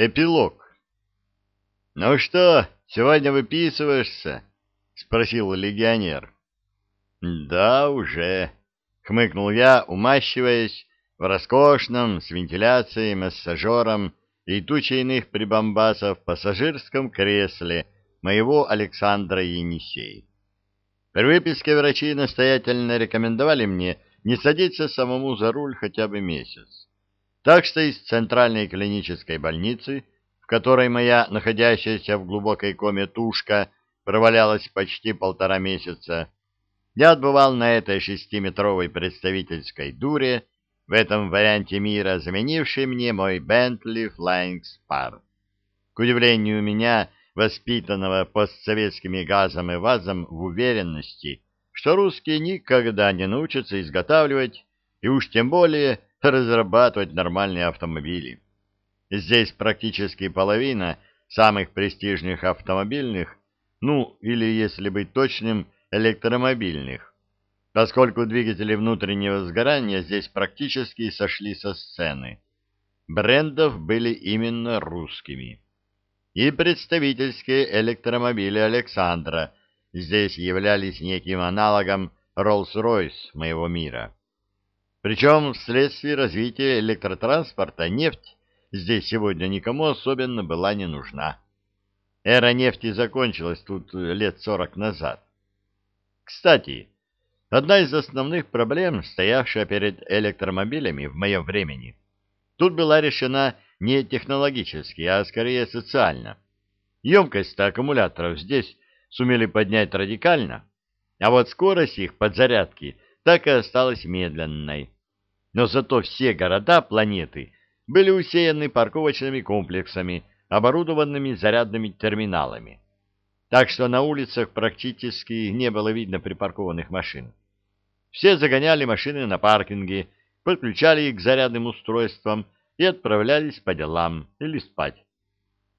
Эпилог. «Ну что, сегодня выписываешься?» — спросил легионер. «Да, уже», — хмыкнул я, умащиваясь в роскошном с вентиляцией, массажером и тучей иных прибамбасов пассажирском кресле моего Александра Енисей. При выписке врачи настоятельно рекомендовали мне не садиться самому за руль хотя бы месяц. Так что из центральной клинической больницы, в которой моя находящаяся в глубокой коме тушка провалялась почти полтора месяца, я отбывал на этой шестиметровой представительской дуре, в этом варианте мира, заменивший мне мой Bentley Flying Spar. К удивлению меня, воспитанного постсоветскими газом и вазом в уверенности, что русские никогда не научатся изготавливать, и уж тем более разрабатывать нормальные автомобили. Здесь практически половина самых престижных автомобильных, ну, или, если быть точным, электромобильных, поскольку двигатели внутреннего сгорания здесь практически сошли со сцены. Брендов были именно русскими. И представительские электромобили Александра здесь являлись неким аналогом Rolls-Royce моего мира. Причем вследствие развития электротранспорта нефть здесь сегодня никому особенно была не нужна. Эра нефти закончилась тут лет сорок назад. Кстати, одна из основных проблем, стоявшая перед электромобилями в моем времени, тут была решена не технологически, а скорее социально. Емкость аккумуляторов здесь сумели поднять радикально, а вот скорость их подзарядки – так и осталась медленной. Но зато все города планеты были усеяны парковочными комплексами, оборудованными зарядными терминалами. Так что на улицах практически не было видно припаркованных машин. Все загоняли машины на паркинге, подключали их к зарядным устройствам и отправлялись по делам или спать.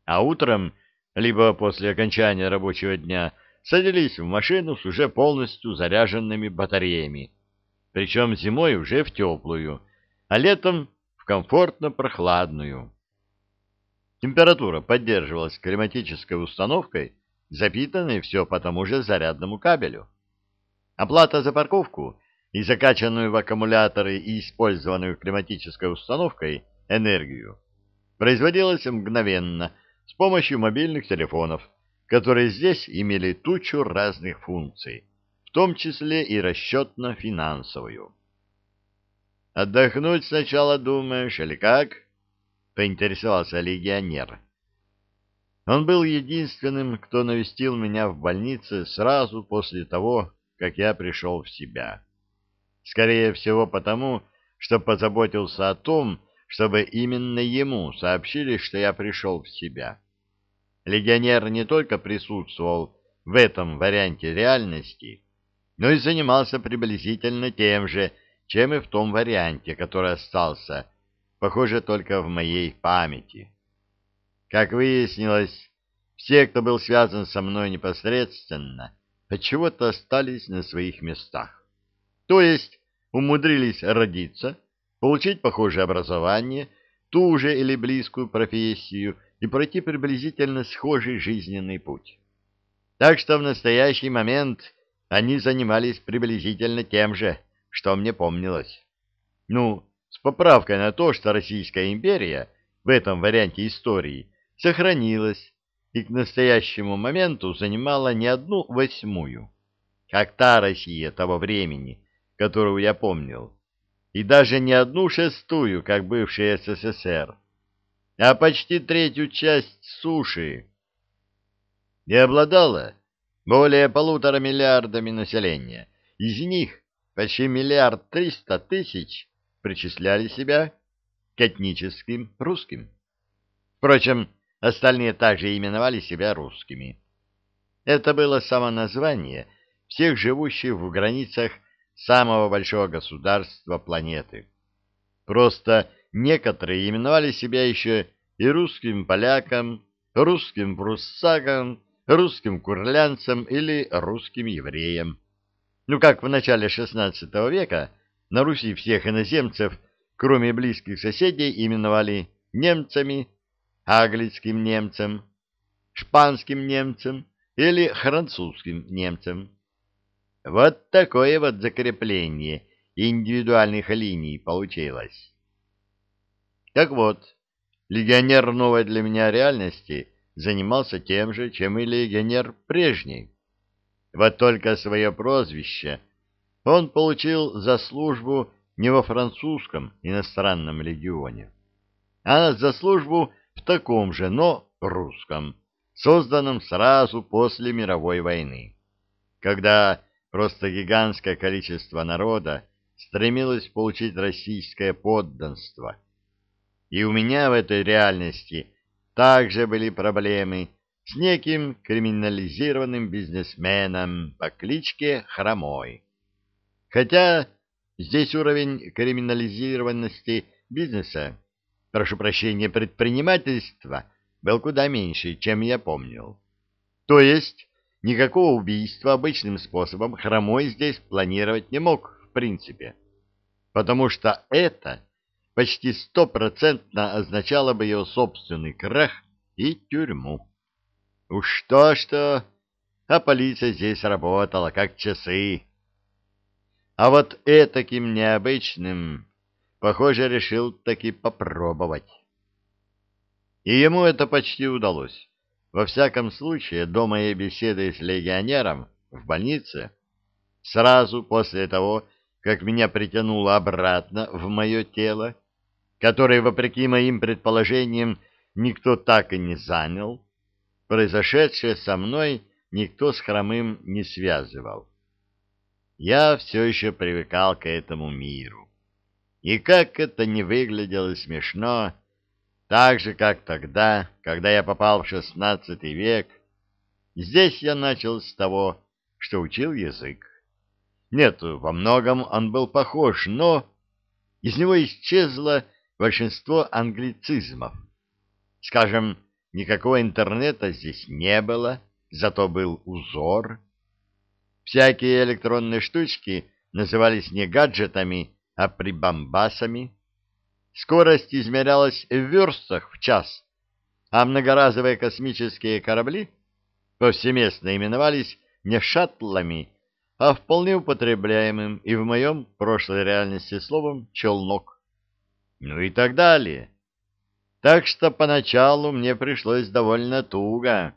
А утром, либо после окончания рабочего дня, садились в машину с уже полностью заряженными батареями, причем зимой уже в теплую, а летом в комфортно-прохладную. Температура поддерживалась климатической установкой, запитанной все по тому же зарядному кабелю. Оплата за парковку и закачанную в аккумуляторы и использованную климатической установкой энергию производилась мгновенно с помощью мобильных телефонов, которые здесь имели тучу разных функций в том числе и расчетно-финансовую. «Отдохнуть сначала думаешь, или как?» — поинтересовался легионер. Он был единственным, кто навестил меня в больнице сразу после того, как я пришел в себя. Скорее всего потому, что позаботился о том, чтобы именно ему сообщили, что я пришел в себя. Легионер не только присутствовал в этом варианте реальности, но и занимался приблизительно тем же, чем и в том варианте, который остался, похоже, только в моей памяти. Как выяснилось, все, кто был связан со мной непосредственно, отчего-то остались на своих местах. То есть умудрились родиться, получить похожее образование, ту же или близкую профессию и пройти приблизительно схожий жизненный путь. Так что в настоящий момент они занимались приблизительно тем же, что мне помнилось. Ну, с поправкой на то, что Российская империя в этом варианте истории сохранилась и к настоящему моменту занимала не одну восьмую, как та Россия того времени, которую я помнил, и даже не одну шестую, как бывший СССР, а почти третью часть суши. И обладала более полутора миллиардами населения. Из них почти миллиард триста тысяч причисляли себя к этническим русским. Впрочем, остальные также именовали себя русскими. Это было само название всех живущих в границах самого большого государства планеты. Просто некоторые именовали себя еще и русским полякам, русским пруссаком, русским курлянцам или русским евреям. Ну, как в начале XVI века на Руси всех иноземцев, кроме близких соседей, именовали немцами, английским немцем, шпанским немцем или французским немцем. Вот такое вот закрепление индивидуальных линий получилось. Так вот, легионер новой для меня реальности занимался тем же, чем и легионер прежний. Вот только свое прозвище он получил за службу не во французском иностранном легионе, а за службу в таком же, но русском, созданном сразу после мировой войны, когда просто гигантское количество народа стремилось получить российское подданство. И у меня в этой реальности также были проблемы с неким криминализированным бизнесменом по кличке Хромой. Хотя здесь уровень криминализированности бизнеса, прошу прощения, предпринимательства, был куда меньше, чем я помнил. То есть никакого убийства обычным способом Хромой здесь планировать не мог в принципе, потому что это почти стопроцентно означало бы его собственный крах и тюрьму. Уж то-что, а полиция здесь работала как часы. А вот этаким необычным, похоже, решил таки попробовать. И ему это почти удалось. Во всяком случае, до моей беседы с легионером в больнице, сразу после того, как меня притянуло обратно в мое тело, которое, вопреки моим предположениям, никто так и не занял, произошедшее со мной никто с хромым не связывал. Я все еще привыкал к этому миру. И как это не выглядело смешно, так же, как тогда, когда я попал в шестнадцатый век, здесь я начал с того, что учил язык. Нет, во многом он был похож, но из него исчезло большинство англицизмов. Скажем, Никакого интернета здесь не было, зато был узор. Всякие электронные штучки назывались не гаджетами, а прибамбасами. Скорость измерялась в верстах в час, а многоразовые космические корабли повсеместно именовались не шаттлами, а вполне употребляемым и в моем прошлой реальности словом «челнок». Ну и так далее. Так что поначалу мне пришлось довольно туго,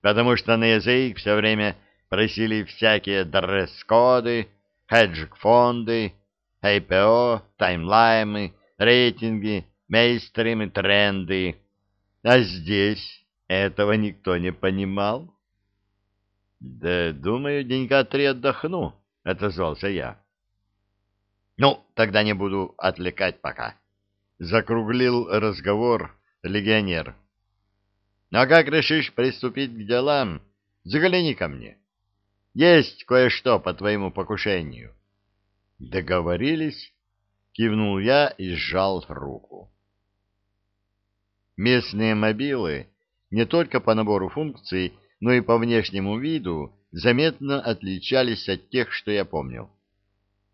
потому что на язык все время просили всякие дресс-коды, хедж-фонды, IPO, таймлаймы, рейтинги, мейстримы, тренды. А здесь этого никто не понимал. — Да, думаю, денька три отдохну, — отозвался я. — Ну, тогда не буду отвлекать пока. Закруглил разговор легионер. «А как решишь приступить к делам, загляни ко мне. Есть кое-что по твоему покушению». «Договорились?» — кивнул я и сжал руку. Местные мобилы не только по набору функций, но и по внешнему виду заметно отличались от тех, что я помнил.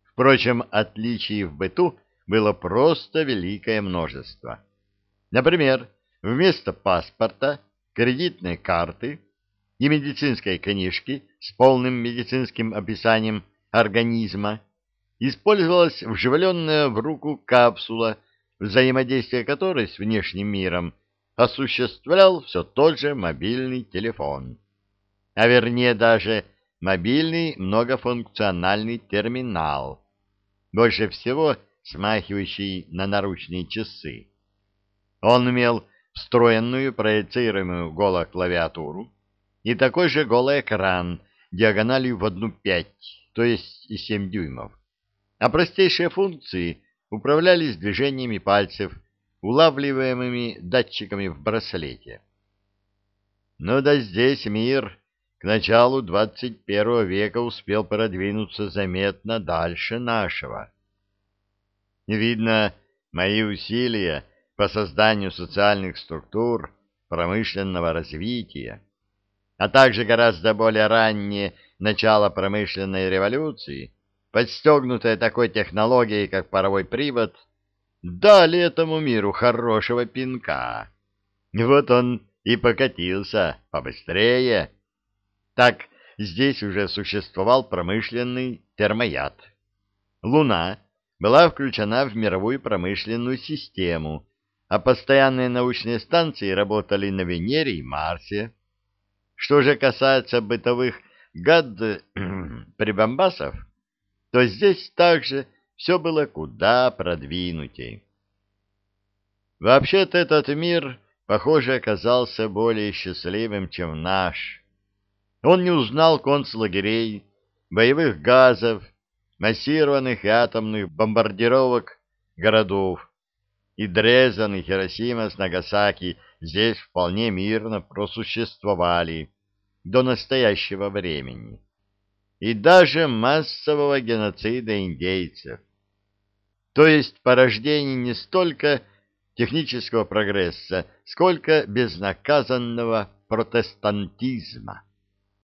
Впрочем, отличий в быту было просто великое множество. Например, вместо паспорта, кредитной карты и медицинской книжки с полным медицинским описанием организма использовалась вживленная в руку капсула, взаимодействие которой с внешним миром осуществлял все тот же мобильный телефон. А вернее даже мобильный многофункциональный терминал. Больше всего смахивающий на наручные часы. Он имел встроенную проецируемую голоклавиатуру и такой же голый экран диагональю в одну пять, то есть и семь дюймов. А простейшие функции управлялись движениями пальцев, улавливаемыми датчиками в браслете. Но да здесь мир к началу 21 века успел продвинуться заметно дальше нашего. Видно, мои усилия по созданию социальных структур промышленного развития, а также гораздо более раннее начало промышленной революции, подстегнутое такой технологией, как паровой привод, дали этому миру хорошего пинка. Вот он и покатился побыстрее. Так, здесь уже существовал промышленный термояд. Луна была включена в мировую промышленную систему, а постоянные научные станции работали на Венере и Марсе. Что же касается бытовых гад-прибамбасов, то здесь также все было куда продвинутей. Вообще-то этот мир, похоже, оказался более счастливым, чем наш. Он не узнал концлагерей, боевых газов, массированных и атомных бомбардировок городов, и Дрезен и Хиросима с Нагасаки здесь вполне мирно просуществовали до настоящего времени. И даже массового геноцида индейцев. То есть порождение не столько технического прогресса, сколько безнаказанного протестантизма.